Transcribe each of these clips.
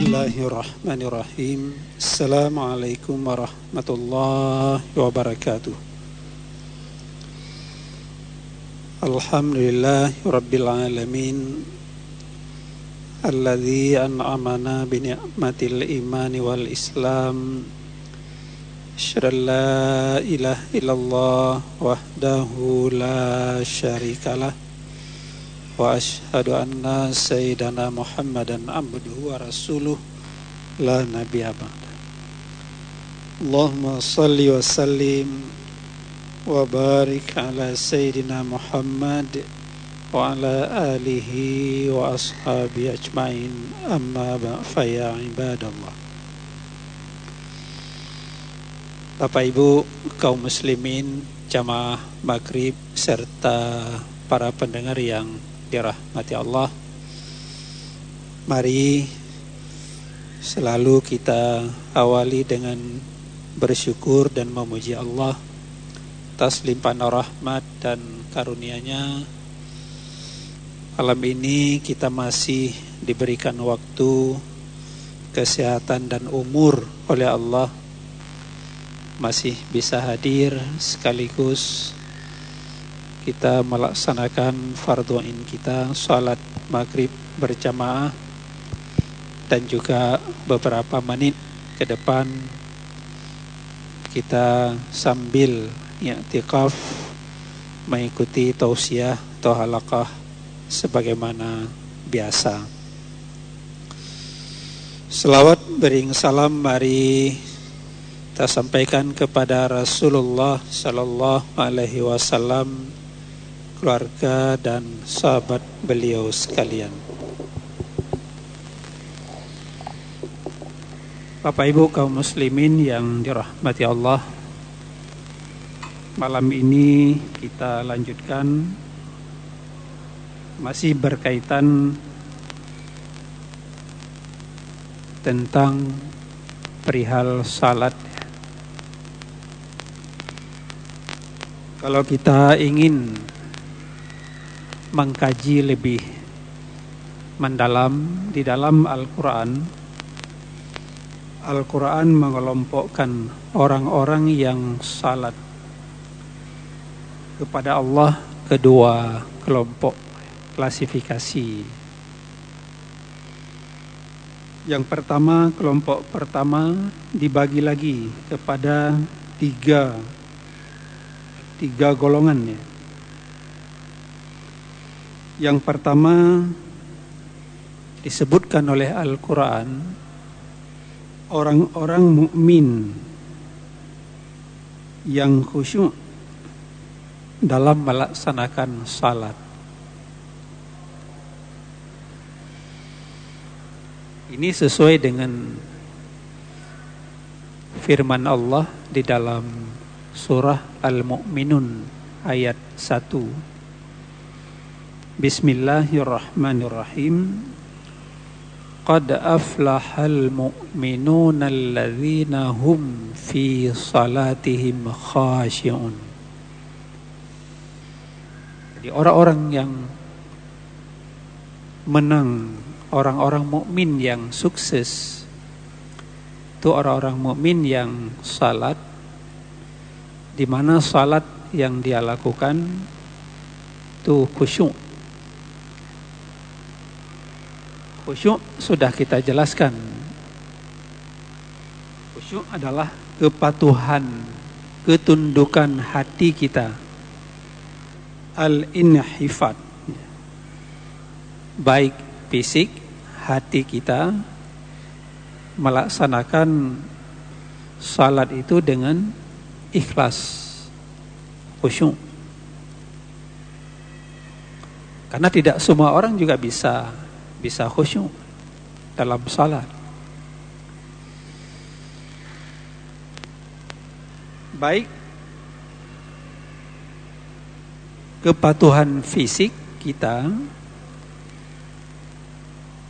Bismillahirrahmanirrahim. Assalamualaikum warahmatullahi wabarakatuh. Alhamdulillah Rabbil Alamin Alladhi an'amana bini'matil imani wal islam Asyhadu an la ilaha illallah wahdahu la syarikalah وأشهد أن سيدنا محمدا عبده ورسوله لا نبي بعده اللهم صل وسلم وبارك على سيدنا محمد وعلى آله وأصحابه أجمعين أما بعد فيا عباد الله Bapak Ibu kaum muslimin jamaah maghrib serta para pendengar yang dirahmati Allah Mari selalu kita awali dengan bersyukur dan memuji Allah atas limpahan rahmat dan karunia-Nya. Malam ini kita masih diberikan waktu, kesehatan dan umur oleh Allah masih bisa hadir sekaligus kita melaksanakan fardu in kita salat maghrib berjamaah dan juga beberapa menit ke depan kita sambil i'tikaf mengikuti tausiah atau halakah sebagaimana biasa. Selawat bering salam mari kita sampaikan kepada Rasulullah Sallallahu Alaihi Wasallam, keluarga dan sahabat beliau sekalian. Bapak Ibu kaum muslimin yang dirahmati Allah, malam ini kita lanjutkan masih berkaitan tentang perihal salat Kalau kita ingin mengkaji lebih mendalam di dalam Al-Quran, Al-Quran mengelompokkan orang-orang yang salat kepada Allah kedua kelompok klasifikasi. Yang pertama, kelompok pertama dibagi lagi kepada tiga tiga golongannya. Yang pertama disebutkan oleh Al-Quran orang-orang mukmin yang khusyuk dalam melaksanakan salat. Ini sesuai dengan firman Allah di dalam surah Al-Mu'minun ayat 1 Bismillahirrahmanirrahim Qad aflahal mu'minuna alladhina hum fi salatihim khashi'un Jadi orang-orang yang menang orang-orang mukmin yang sukses itu orang-orang mukmin yang salat di mana salat yang dia lakukan itu khusyuk. Khusyuk sudah kita jelaskan. Khusyuk adalah kepatuhan, ketundukan hati kita. Al-inhifat. Baik fisik, hati kita melaksanakan salat itu dengan ikhlas khusyuk karena tidak semua orang juga bisa bisa khusyuk dalam salat. Baik. Kepatuhan fisik kita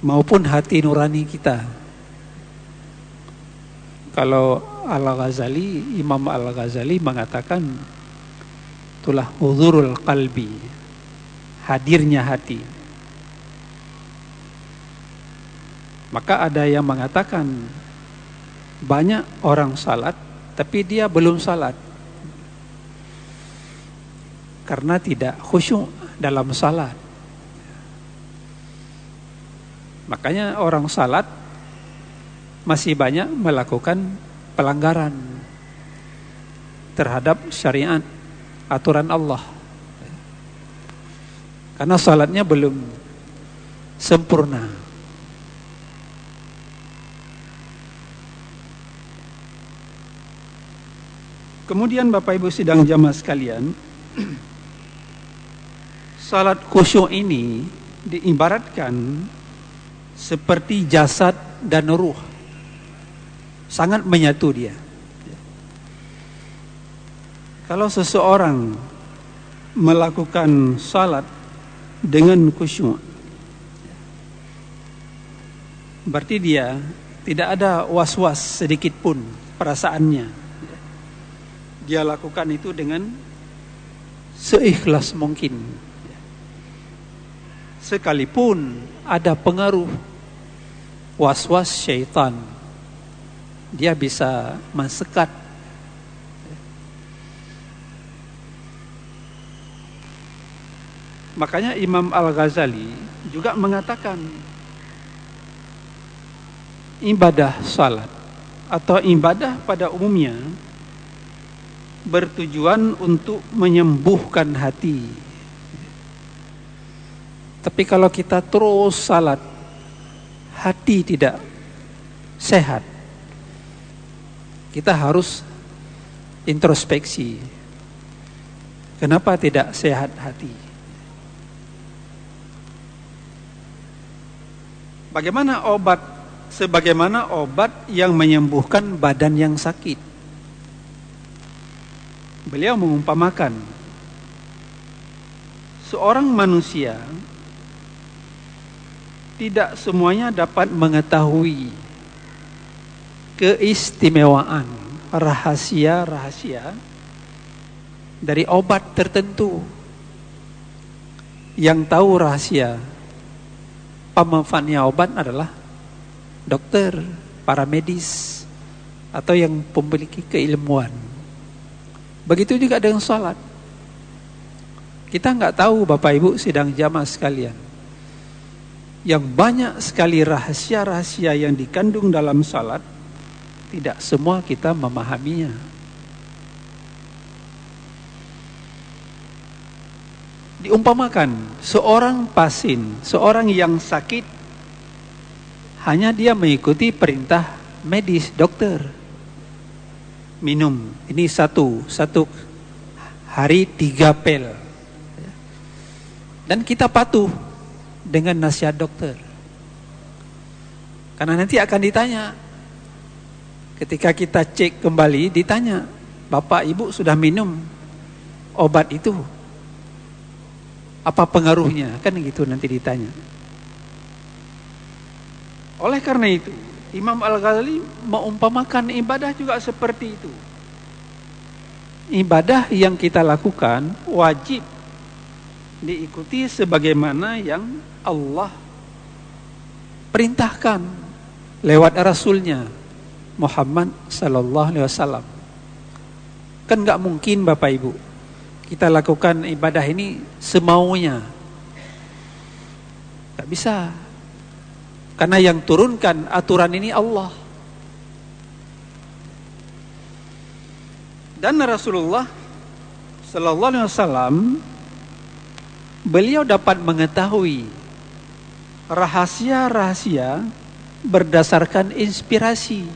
maupun hati nurani kita. Kalau Al-Ghazali, Imam Al-Ghazali mengatakan itulah huzurul qalbi, hadirnya hati. Maka ada yang mengatakan banyak orang salat tapi dia belum salat karena tidak khusyuk dalam salat. Makanya orang salat masih banyak melakukan pelanggaran terhadap syariat aturan Allah. Karena salatnya belum sempurna. Kemudian Bapak Ibu sidang jamaah sekalian, salat khusyuk ini diibaratkan seperti jasad dan ruh. Sangat menyatu dia. Kalau seseorang melakukan salat dengan khusyuk berarti dia tidak ada was-was sedikit pun perasaannya dia lakukan itu dengan seikhlas mungkin. Sekalipun ada pengaruh was-was syaitan dia bisa mensekat. Makanya Imam Al-Ghazali juga mengatakan ibadah salat atau ibadah pada umumnya bertujuan untuk menyembuhkan hati tapi kalau kita terus salat hati tidak sehat, kita harus introspeksi. Kenapa tidak sehat hati? Bagaimana obat sebagaimana obat yang menyembuhkan badan yang sakit? Beliau mengumpamakan seorang manusia tidak semuanya dapat mengetahui keistimewaan rahasia-rahasia dari obat tertentu yang tahu rahasia pemanfaatnya obat adalah dokter, para medis atau yang memiliki keilmuan. Begitu juga dengan sholat. Kita nggak tahu Bapak Ibu sidang jamaah sekalian yang banyak sekali rahasia-rahasia yang dikandung dalam salat tidak semua kita memahaminya. Diumpamakan seorang pasien, seorang yang sakit hanya dia mengikuti perintah medis dokter. Minum ini satu satu hari tiga pel dan kita patuh dengan nasihat dokter. Karena nanti akan ditanya, ketika kita cek kembali, ditanya, Bapak Ibu sudah minum obat itu, apa pengaruhnya? Kan gitu nanti ditanya. Oleh karena itu, Imam Al-Ghazali mengumpamakan ibadah juga seperti itu. Ibadah yang kita lakukan wajib diikuti sebagaimana yang Allah perintahkan lewat Rasulnya Muhammad Sallallahu Alaihi Wasallam. Kan nggak mungkin Bapak Ibu kita lakukan ibadah ini semaunya. Gak bisa. Karena yang turunkan aturan ini Allah. Dan Rasulullah Sallallahu Alaihi Wasallam beliau dapat mengetahui rahasia-rahasia berdasarkan inspirasi.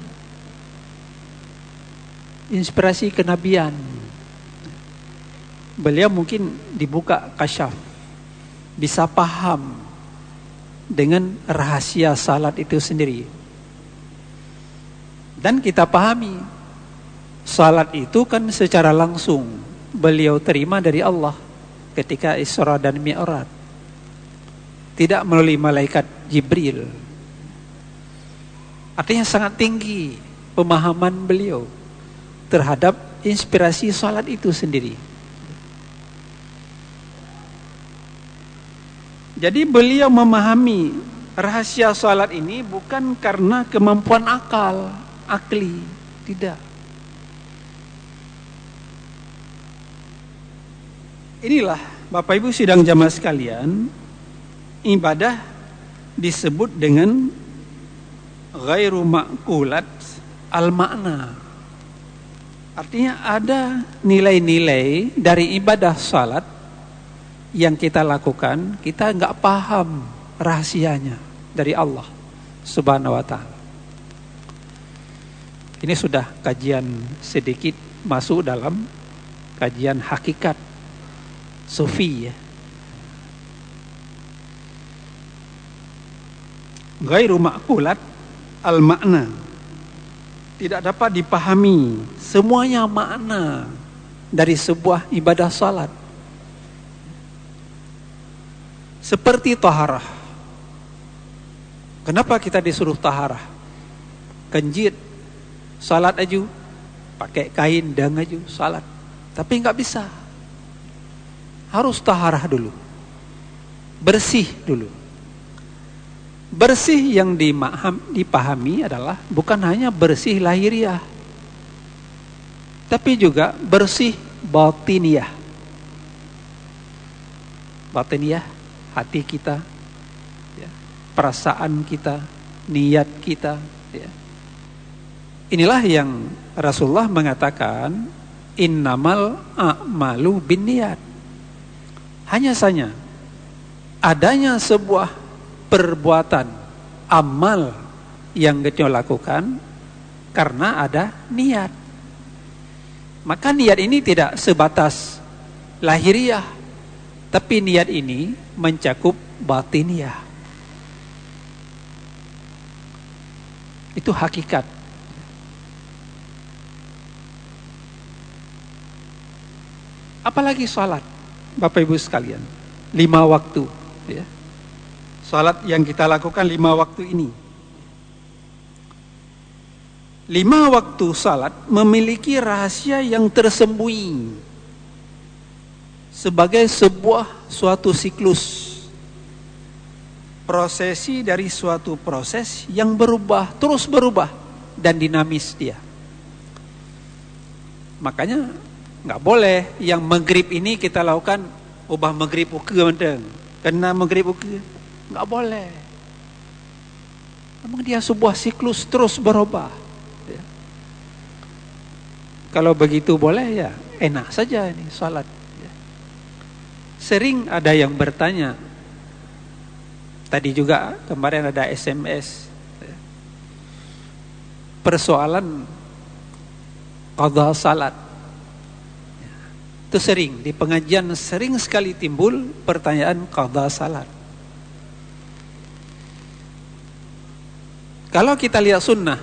Inspirasi kenabian. Beliau mungkin dibuka kasyaf bisa paham dengan rahasia salat itu sendiri dan kita pahami salat itu kan secara langsung beliau terima dari Allah ketika Isra dan Mi'raj. Tidak melalui malaikat Jibril. Artinya sangat tinggi pemahaman beliau terhadap inspirasi salat itu sendiri. Jadi beliau memahami rahasia salat ini bukan karena kemampuan akal, akli, tidak. Inilah Bapak Ibu sidang jamaah sekalian, ibadah disebut dengan ghairu makulat al-makna. Artinya ada nilai-nilai dari ibadah salat yang kita lakukan, kita nggak paham rahasianya dari Allah Subhanahu wa taala. Ini sudah kajian sedikit masuk dalam kajian hakikat sufi ya. Gairu makulat al makna tidak dapat dipahami semuanya makna dari sebuah ibadah salat seperti taharah Kenapa kita disuruh taharah? Kenjit, salat aja, pakai kain dang aja, salat. Tapi nggak bisa. Harus taharah dulu. Bersih dulu. Bersih yang dipahami adalah bukan hanya bersih lahiriah. Tapi juga bersih batiniah. Batiniah, hati kita, perasaan kita, niat kita. Ya. Inilah yang Rasulullah mengatakan, innamal a'malu bin niat. Hanya saja adanya sebuah perbuatan amal yang kita lakukan karena ada niat. Maka niat ini tidak sebatas lahiriah, tapi niat ini mencakup batiniah. Itu hakikat. Apalagi sholat, Bapak Ibu sekalian, lima waktu. Ya. Sholat yang kita lakukan lima waktu ini. Lima waktu salat memiliki rahasia yang tersembunyi sebagai sebuah suatu siklus prosesi dari suatu proses yang berubah, terus berubah dan dinamis dia. Makanya nggak boleh yang maghrib ini kita lakukan ubah maghrib uke menteng. Kena maghrib uke. Nggak boleh. Memang dia sebuah siklus terus berubah. Ya. Kalau begitu boleh ya enak saja ini salat. Sering ada yang bertanya, Tadi juga kemarin ada SMS persoalan qadha salat. Itu sering di pengajian sering sekali timbul pertanyaan qadha salat. Kalau kita lihat sunnah,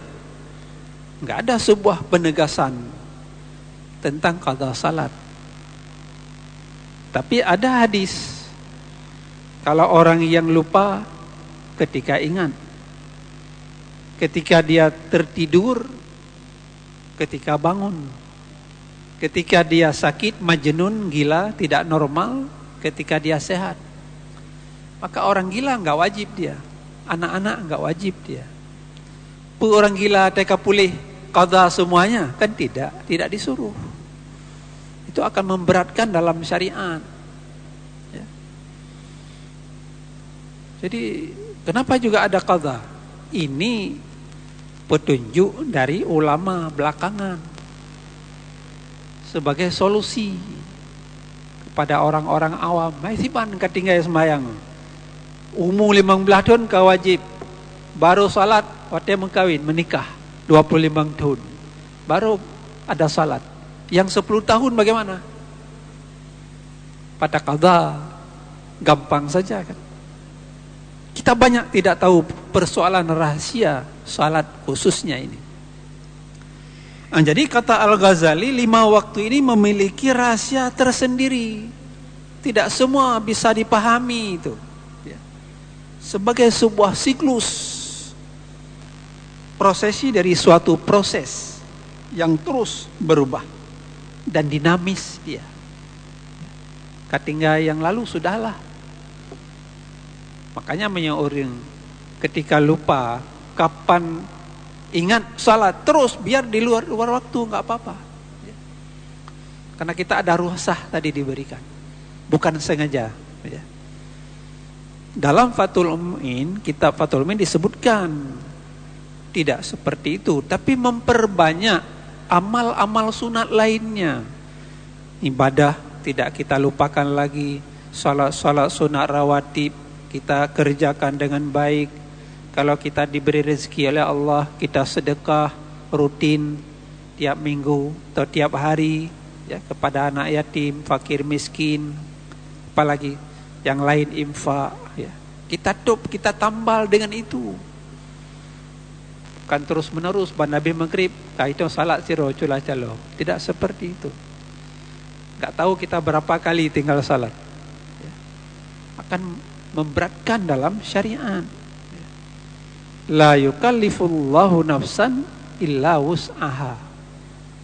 nggak ada sebuah penegasan tentang qadha salat. Tapi ada hadis kalau orang yang lupa ketika ingat, ketika dia tertidur, ketika bangun, ketika dia sakit, majnun, gila, tidak normal, ketika dia sehat. Maka orang gila nggak wajib dia, anak-anak nggak wajib dia. Pu orang gila teka pulih qada semuanya kan tidak, tidak disuruh. Itu akan memberatkan dalam syariat. Jadi kenapa juga ada qadha? Ini petunjuk dari ulama belakangan sebagai solusi kepada orang-orang awam. Mai sipan ketinggal semayang. Umur 15 tahun kau. Baru salat waktu mengkawin, menikah 25 tahun. Baru ada salat. Yang 10 tahun bagaimana? Pada qadha gampang saja kan. Kita banyak tidak tahu persoalan rahasia salat khususnya ini. Nah, jadi kata Al-Ghazali, lima waktu ini memiliki rahasia tersendiri. Tidak semua bisa dipahami itu. Ya. Sebagai sebuah siklus. Prosesi dari suatu proses yang terus berubah. Dan dinamis dia. Ketinggal yang lalu sudahlah Makanya banyak orang ketika lupa kapan ingat salat terus biar di luar luar waktu nggak apa-apa ya. karena kita ada ruhsah tadi diberikan bukan sengaja ya. dalam Fatul Umin kitab Fatul Umin disebutkan tidak seperti itu tapi memperbanyak amal-amal sunat lainnya. Ibadah tidak kita lupakan lagi. Salat-salat sunat rawatib kita kerjakan dengan baik. Kalau kita diberi rezeki oleh Allah kita sedekah rutin tiap minggu atau tiap hari ya kepada anak yatim fakir miskin apalagi yang lain infak ya. Kita tup kita tambal dengan itu kan terus menerus ban Nabi Maghrib kaitu salat siro cula calo tidak seperti itu nggak tahu kita berapa kali tinggal salat akan memberatkan dalam syariat. La yukallifullahu nafsan illa wus'aha.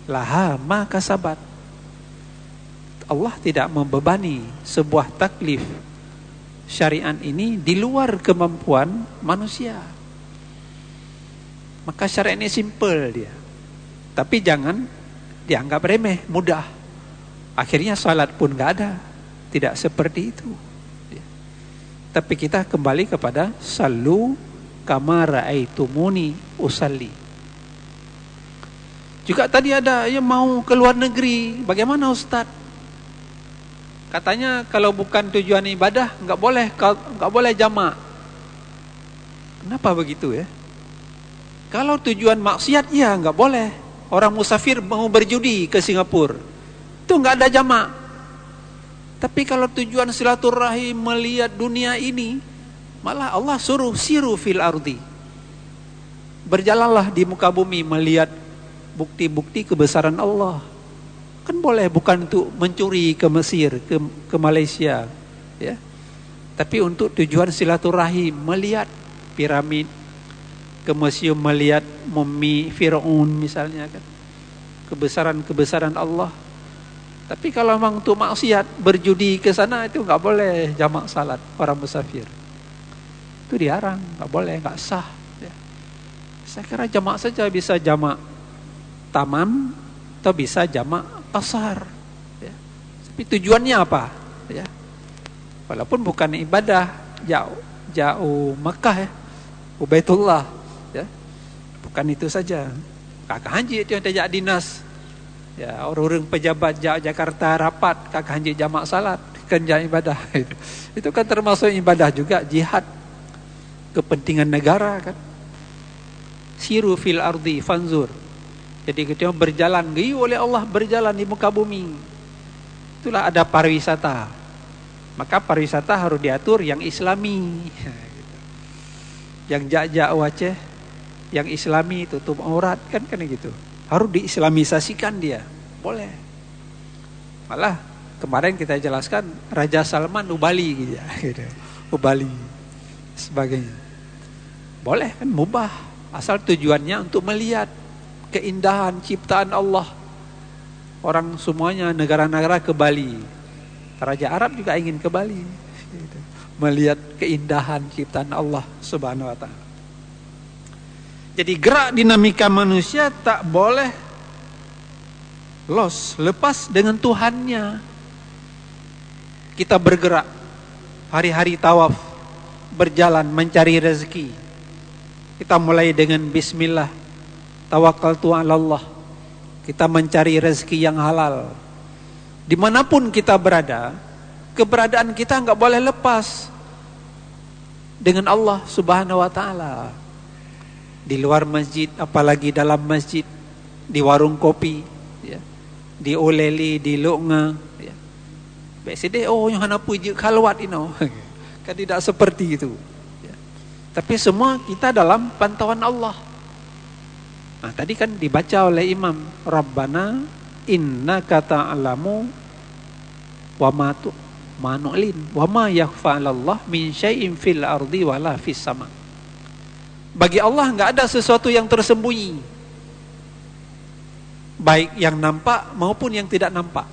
Laha ma kasabat. Allah tidak membebani sebuah taklif syariat ini di luar kemampuan manusia. Maka syariat ini simple dia. Tapi jangan dianggap remeh, mudah. Akhirnya salat pun gak ada. Tidak seperti itu. Tapi kita kembali kepada salu kama raaitumuni usalli. Juga tadi ada yang mau ke luar negeri, bagaimana Ustaz? Katanya kalau bukan tujuan ibadah nggak boleh nggak boleh jamak. Kenapa begitu ya? Kalau tujuan maksiat ya nggak boleh. Orang musafir mau berjudi ke Singapura, itu nggak ada jamak. Tapi kalau tujuan silaturahim melihat dunia ini, malah Allah suruh siru fil ardi. Berjalanlah di muka bumi melihat bukti-bukti kebesaran Allah. Kan boleh bukan untuk mencuri ke Mesir, ke, ke Malaysia, ya. Tapi untuk tujuan silaturahim melihat piramid, ke museum melihat mumi Firaun misalnya kan. Kebesaran-kebesaran Allah tapi kalau memang untuk maksiat berjudi ke sana itu nggak boleh jamak salat orang musafir. Itu dilarang, nggak boleh, nggak sah. Ya. Saya kira jamak saja bisa jamak taman atau bisa jamak pasar. Ya. Tapi tujuannya apa? Ya. Walaupun bukan ibadah jauh jauh Mekah ya, Ubaitullah. Bukan itu saja. Kakak haji itu yang tidak dinas Ya, orang-orang pejabat Jakarta rapat kakak hanji jamak salat kerja ibadah itu. Itu kan termasuk ibadah juga jihad kepentingan negara kan. Siru fil ardi fanzur. Jadi kita berjalan, giyu oleh Allah berjalan di muka bumi. Itulah ada pariwisata. Maka pariwisata harus diatur yang islami. Yang jak-jak yang islami tutup aurat kan kan gitu. Harus diislamisasikan dia. Boleh. Malah kemarin kita jelaskan Raja Salman Ubali gitu, ya, gitu. Ubali sebagainya. Boleh kan mubah. Asal tujuannya untuk melihat keindahan ciptaan Allah. Orang semuanya negara-negara ke Bali. Raja Arab juga ingin ke Bali gitu. melihat keindahan ciptaan Allah Subhanahu wa taala jadi gerak dinamika manusia tak boleh los, lepas dengan Tuhannya. Kita bergerak hari-hari tawaf, berjalan mencari rezeki. Kita mulai dengan bismillah, tawakal Tuhan Allah. Kita mencari rezeki yang halal. Di mana pun kita berada, keberadaan kita nggak boleh lepas dengan Allah Subhanahu Wa Taala di luar masjid apalagi dalam masjid. Di warung kopi ya. Di oleli di lunga ya. Biasa oh yang hana puji kalwat ini kan tidak seperti itu ya. tapi semua kita dalam pantauan Allah. Nah tadi kan dibaca oleh imam Rabbana inna kata alamu wa matu manu'lin wa ma yakhfa min syai'in fil ardi wala fis sama' Bagi Allah nggak ada sesuatu yang tersembunyi. Baik yang nampak maupun yang tidak nampak.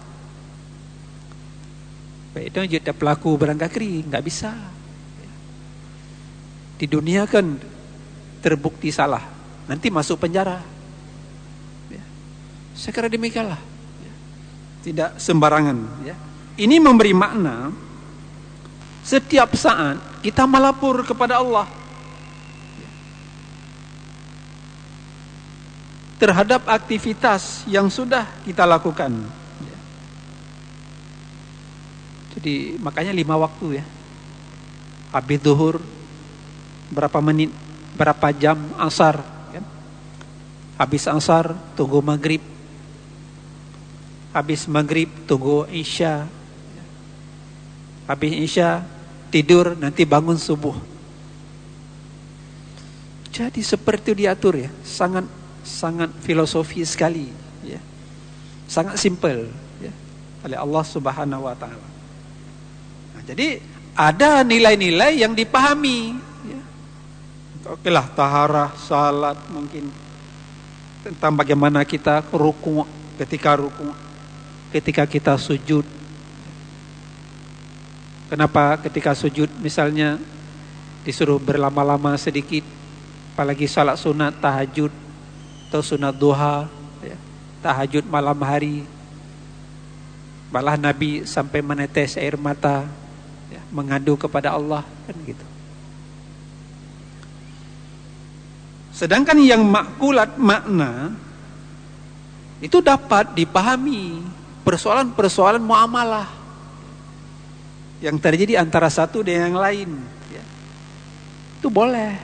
Baik itu juga pelaku berangkat kiri nggak bisa. Di dunia kan terbukti salah, nanti masuk penjara. Ya. Saya kira demikianlah. Ya. Tidak sembarangan. Ya. Ini memberi makna setiap saat kita melapor kepada Allah terhadap aktivitas yang sudah kita lakukan. Jadi makanya lima waktu ya. Habis duhur berapa menit, berapa jam asar. Kan? Habis asar tunggu maghrib. Habis maghrib tunggu isya. Habis isya tidur nanti bangun subuh. Jadi seperti diatur ya, sangat sangat filosofi sekali ya. sangat simple ya, oleh Allah Subhanahu wa taala. Nah, jadi ada nilai-nilai yang dipahami ya. Oke lah taharah, salat mungkin tentang bagaimana kita ruku ketika ruku ketika kita sujud Kenapa ketika sujud misalnya disuruh berlama-lama sedikit apalagi salat sunat tahajud atau sunat duha, ya, tahajud malam hari. Malah Nabi sampai menetes air mata, ya, mengadu kepada Allah kan gitu. Sedangkan yang makulat makna itu dapat dipahami persoalan-persoalan muamalah yang terjadi antara satu dengan yang lain. Ya. Itu boleh.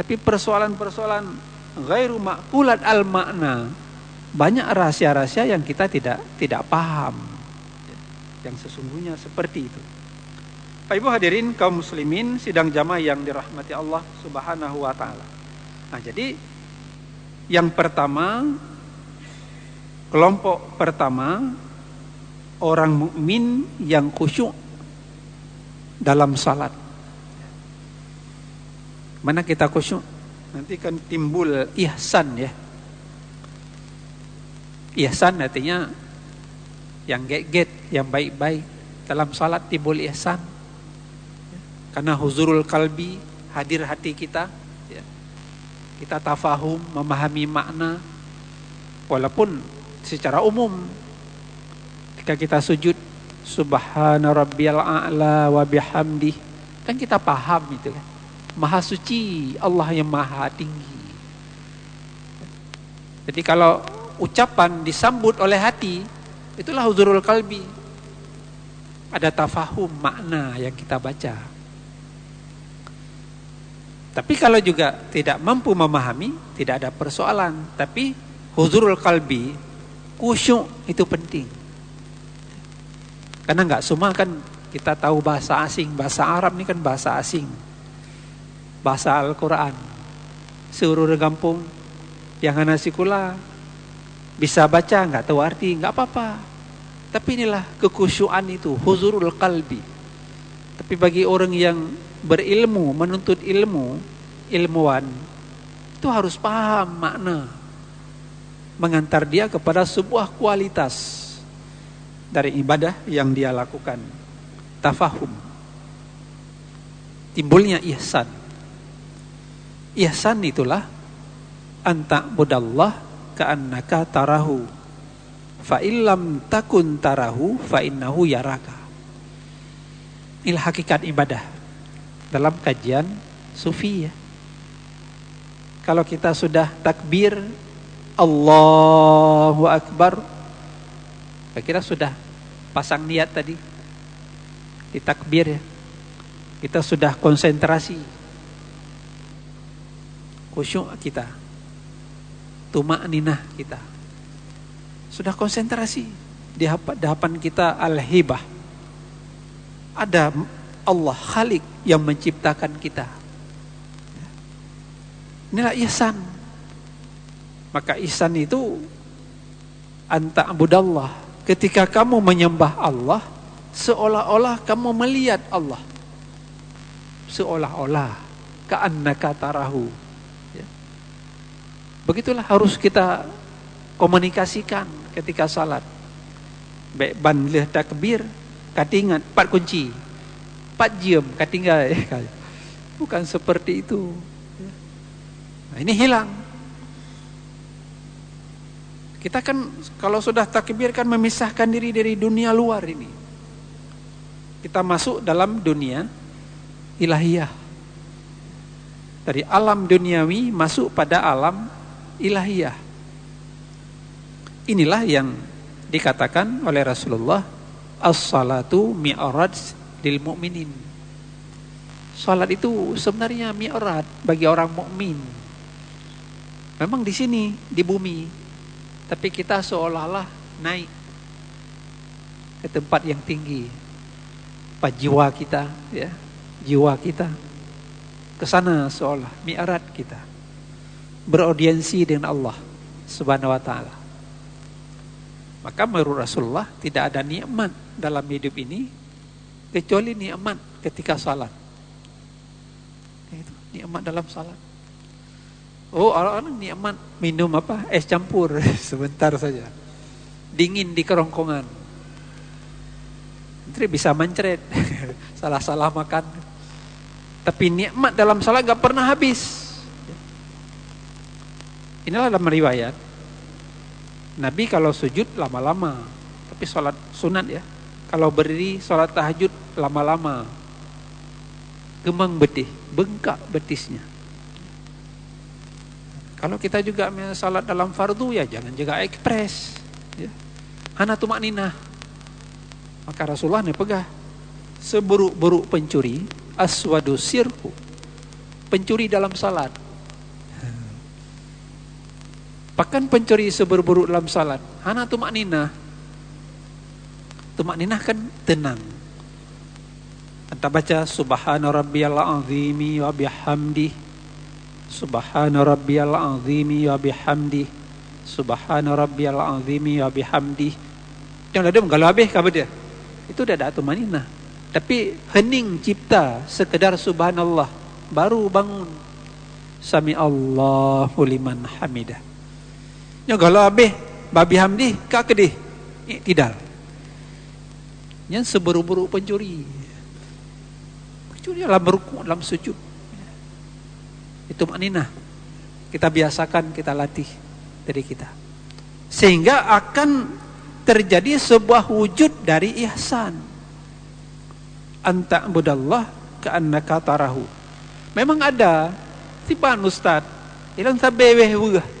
Tapi persoalan-persoalan ghairu makulat al makna banyak rahasia-rahasia yang kita tidak tidak paham. Yang sesungguhnya seperti itu. Pak Ibu hadirin kaum muslimin sidang jamaah yang dirahmati Allah Subhanahu wa taala. Nah jadi yang pertama kelompok pertama orang mukmin yang khusyuk dalam salat. Mana kita khusyuk nanti kan timbul ihsan ya. Ihsan artinya yang get-get, yang baik-baik. Dalam salat timbul ihsan. Karena huzurul kalbi, hadir hati kita. Ya. Kita tafahum, memahami makna. Walaupun secara umum, ketika kita sujud, Subhana rabbiyal a'la wa bihamdih. Kan kita paham itu kan. Maha suci, Allah yang maha tinggi. Jadi kalau ucapan disambut oleh hati, itulah huzurul kalbi. Ada tafahum makna yang kita baca. Tapi kalau juga tidak mampu memahami, tidak ada persoalan. Tapi huzurul kalbi, kusyuk itu penting. Karena nggak semua kan kita tahu bahasa asing, bahasa Arab ini kan bahasa asing bahasa Al-Quran. Seluruh kampung yang anasikula bisa baca nggak tahu arti nggak apa-apa. Tapi inilah kekusyuan itu, huzurul kalbi. Tapi bagi orang yang berilmu, menuntut ilmu, ilmuwan, itu harus paham makna. Mengantar dia kepada sebuah kualitas dari ibadah yang dia lakukan. Tafahum. Timbulnya ihsan. Ihsan itulah anta budallah ka'annaka tarahu. Fa illam takun tarahu fa innahu yaraka. Inilah hakikat ibadah dalam kajian sufi ya. Kalau kita sudah takbir Allahu Akbar kira sudah pasang niat tadi di takbir ya. Kita sudah konsentrasi khusyuk kita, tumak ninah kita. Sudah konsentrasi di hadapan kita al-hibah. Ada Allah Khalik yang menciptakan kita. Inilah ihsan. Maka ihsan itu anta abudallah. Ketika kamu menyembah Allah, seolah-olah kamu melihat Allah. Seolah-olah ka'annaka tarahu Begitulah harus kita komunikasikan ketika salat. Baik banlih takbir, katingat, empat kunci. Empat jam katinggal. Bukan seperti itu. Nah, ini hilang. Kita kan kalau sudah takbir kan memisahkan diri dari dunia luar ini. Kita masuk dalam dunia ilahiyah. Dari alam duniawi masuk pada alam ilahiyah. Inilah yang dikatakan oleh Rasulullah as-salatu mi'raj lil mu'minin. Salat itu sebenarnya mi'raj bagi orang mukmin. Memang di sini di bumi tapi kita seolah-olah naik ke tempat yang tinggi. Pak jiwa kita, ya, jiwa kita ke sana seolah mi'raj kita. Beraudiensi dengan Allah Subhanahu wa taala. Maka menurut Rasulullah tidak ada nikmat dalam hidup ini kecuali nikmat ketika salat. Itu nikmat dalam salat. Oh, orang nikmat minum apa? Es campur sebentar saja. Dingin di kerongkongan. Nanti bisa mencret. Salah-salah makan. Tapi nikmat dalam salat gak pernah habis. Inilah dalam riwayat. Nabi kalau sujud lama-lama. Tapi sholat sunat ya. Kalau berdiri sholat tahajud lama-lama. Gemang betih. Bengkak betisnya. Kalau kita juga salat dalam fardu ya jangan jaga ekspres. Ya. Hana tumak nina. Maka Rasulullah nih pegah. Seburuk-buruk pencuri, aswadu sirhu. Pencuri dalam salat. Bahkan pencuri seburuk-buruk dalam salat. Hana tumak nina. Tumak nina kan tenang. Anta baca subhana rabbiyal azimi wa bihamdihi Subhana rabbiyal azimi wa bihamdi Subhana rabbiyal azimi wa bihamdi Yang ada kalau habis kabar dia Itu dah ada manina Tapi hening cipta sekedar subhanallah Baru bangun Sami Allahu liman hamidah Yang kalau habis Babi hamdi kak kedih Tidak Yang seburu-buru pencuri Pencuri dalam berukuk dalam sujud itu maknina. Kita biasakan, kita latih dari kita. Sehingga akan terjadi sebuah wujud dari ihsan. Anta budallah ka'annaka tarahu. Memang ada tiban ustaz. Ilang sabeweh buah.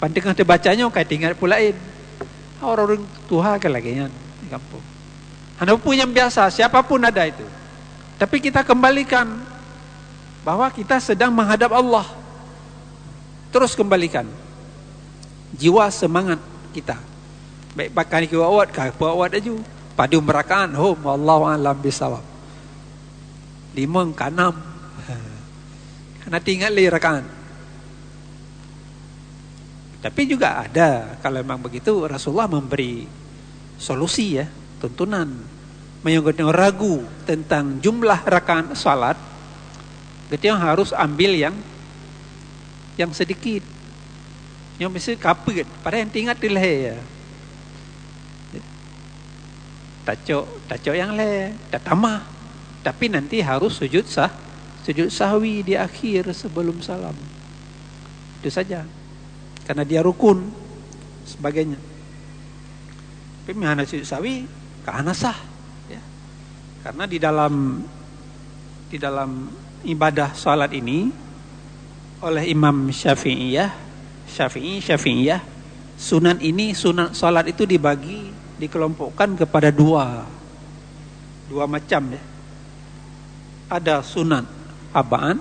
Nah, pantingan bacanya kayak tinggal pulain. Orang-orang Tuhan ke lagi di kampung. Anda punya biasa, siapa pun ada itu. Tapi kita kembalikan bahwa kita sedang menghadap Allah. Terus kembalikan jiwa semangat kita. Baik pakai ke awat ke awat aja. Pada merakaan hum wallahu alam bisawab. Lima enam. Karena tinggal li rakaan. Tapi juga ada kalau memang begitu Rasulullah memberi solusi ya, tuntunan menyangkut ragu tentang jumlah rakaat salat kita harus ambil yang yang sedikit. Yang mesti kapit. Pada yang tinggal di leher. Tacok, tacok yang leher. Tak tamah. Tapi nanti harus sujud sah. Sujud sahwi di akhir sebelum salam. Itu saja. Karena dia rukun. Sebagainya. Tapi mana sujud sahwi. Karena sah. Ya. Karena di dalam di dalam ibadah salat ini oleh Imam Syafi'iyah, Syafi'i, Syafi'iyah, sunan ini sunan salat itu dibagi dikelompokkan kepada dua dua macam ya. Ada sunan abaan,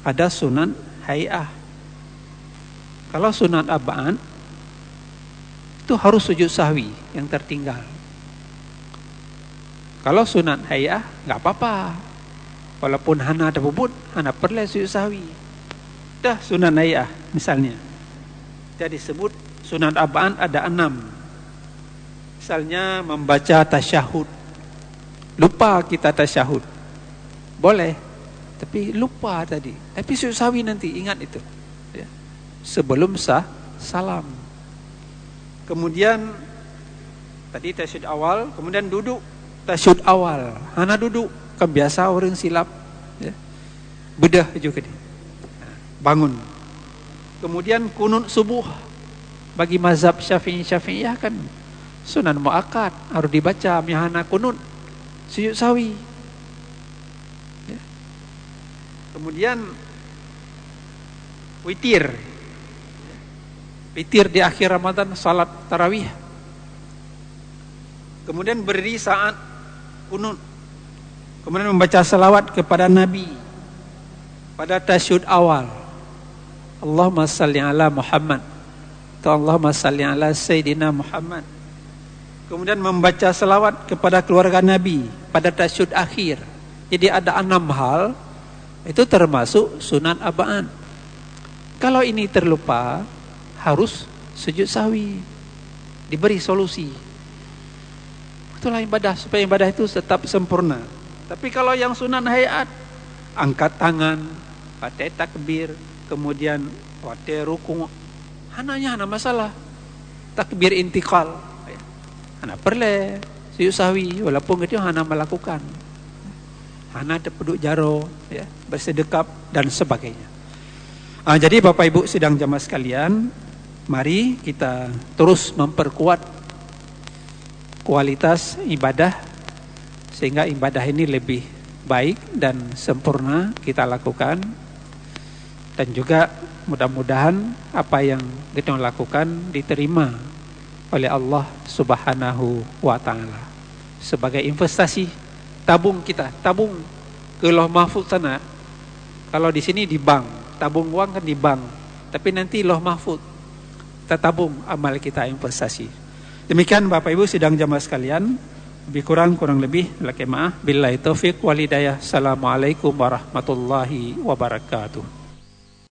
ada sunan hayah. Kalau sunan abaan itu harus sujud sahwi yang tertinggal. Kalau sunan hayah nggak apa-apa, Walaupun hana ada bubut, hana perlu sujud sahwi. Dah sunan ayah misalnya. Jadi sebut sunan abaan ada enam. Misalnya membaca tasyahud. Lupa kita tasyahud. Boleh. Tapi lupa tadi. Tapi sujud sahwi nanti, ingat itu. Sebelum sah, salam. Kemudian tadi tasyahud awal, kemudian duduk tasyahud awal. Hana duduk, kan biasa orang silap Ya. Bedah juga dia. Bangun. Kemudian kunut subuh bagi mazhab Syafi'i Syafi'iyah kan sunan muakkad harus dibaca mihana kunut sujud sawi. Ya. Kemudian witir. Witir di akhir Ramadan salat tarawih. Kemudian berdiri saat kunut. Kemudian membaca salawat kepada Nabi pada tasyud awal. Allahumma salli ala Muhammad. Atau Allahumma salli ala Sayyidina Muhammad. Kemudian membaca salawat kepada keluarga Nabi pada tasyud akhir. Jadi ada enam hal itu termasuk sunat abaan. Kalau ini terlupa harus sujud sawi. Diberi solusi. Itulah ibadah supaya ibadah itu tetap sempurna. Tapi kalau yang sunan hayat angkat tangan, pakai takbir, kemudian pakai ruku, hananya hana masalah. Takbir intikal, hana perle, sujud sawi, walaupun itu hana melakukan. Hana tepeduk jaro, ya, bersedekap dan sebagainya. Ah, jadi Bapak Ibu sidang jamaah sekalian, mari kita terus memperkuat kualitas ibadah sehingga ibadah ini lebih baik dan sempurna kita lakukan. Dan juga mudah-mudahan apa yang kita lakukan diterima oleh Allah Subhanahu wa taala. Sebagai investasi tabung kita tabung ke loh mahfud sana. Kalau di sini di bank tabung uang kan di bank. Tapi nanti loh mahfud kita tabung amal kita investasi demikian Bapak Ibu sidang jamaah sekalian. Lebih kurang kurang lebih laki maaf billahi taufik walidayah assalamualaikum warahmatullahi wabarakatuh